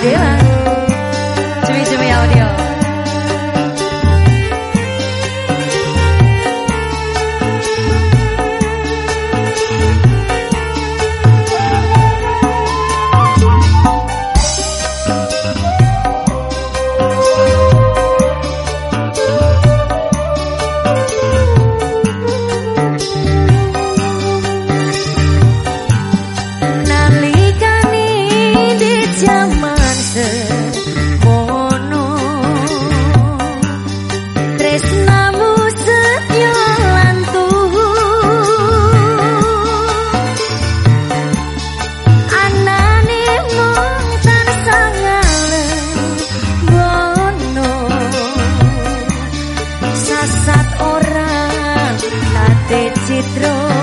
给了，这边什么要的哦？que.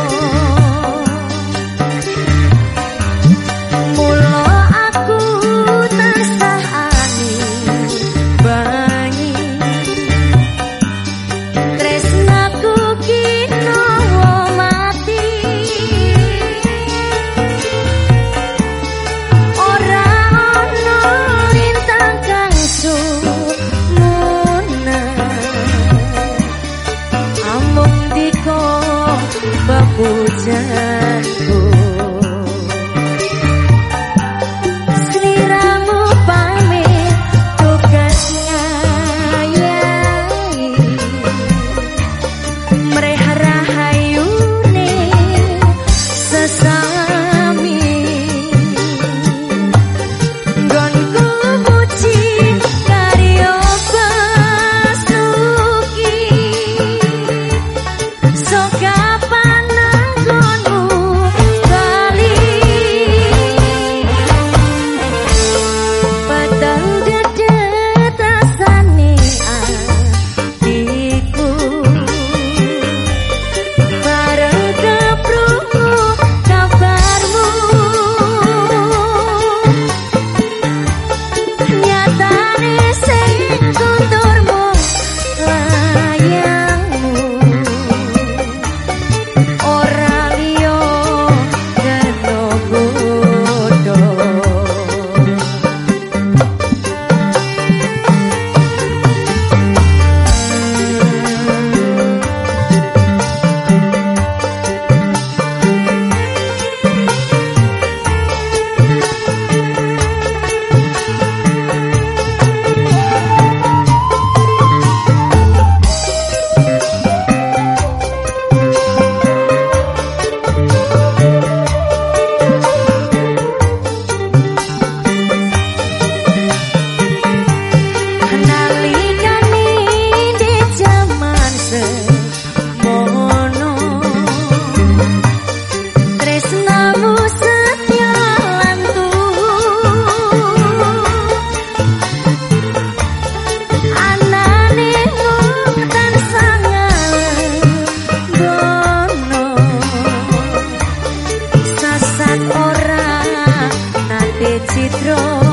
citro